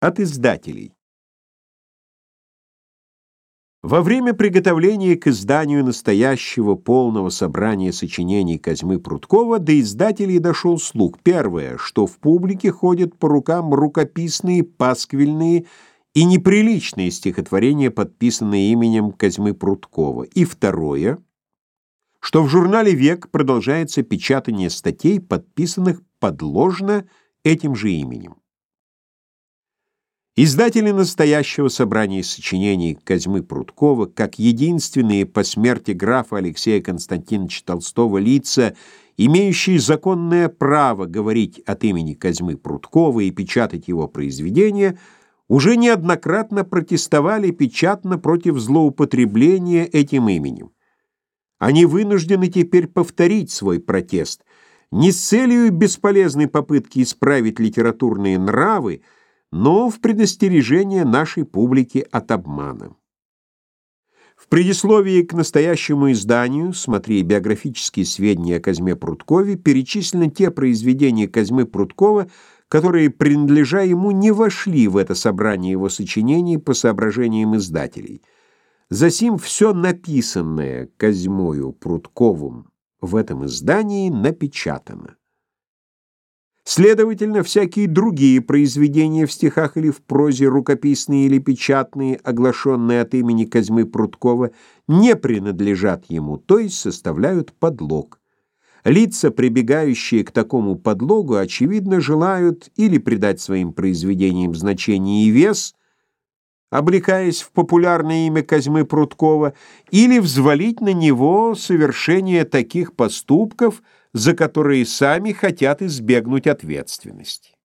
От издателей. Во время приготовления к изданию настоящего полного собрания сочинений Козьмы Прудкова до издателей дошел слух. Первое, что в публике ходят по рукам рукописные, пасквильные и неприличные стихотворения, подписанные именем Козьмы Прудкова. И второе, что в журнале «Век» продолжается печатание статей, подписанных подложно этим же именем. Издатели настоящего собрания сочинений Козьмы Прудкова, как единственные по смерти графа Алексея Константиновича Толстого лица, имеющие законное право говорить от имени Козьмы Прудкова и печатать его произведения, уже неоднократно протестовали печатно против злоупотребления этим именем. Они вынуждены теперь повторить свой протест не с целью бесполезной попытки исправить литературные нравы, но в предостережение нашей публики от обмана. В предисловии к настоящему изданию, смотри биографические сведения о Козьме Прудкове, перечислены те произведения Козьмы Прудкова, которые, принадлежа ему, не вошли в это собрание его сочинений по соображениям издателей. Засим все написанное Козьмою Прудковым в этом издании напечатано. Следовательно, всякие другие произведения в стихах или в прозе, рукописные или печатные, оглашенные от имени Козьмы Прудкова, не принадлежат ему, то есть составляют подлог. Лица, прибегающие к такому подлогу, очевидно, желают или придать своим произведениям значение и вес, облекаясь в популярное имя Козьмы Прудкова, или взвалить на него совершение таких поступков – за которые сами хотят избегнуть ответственности.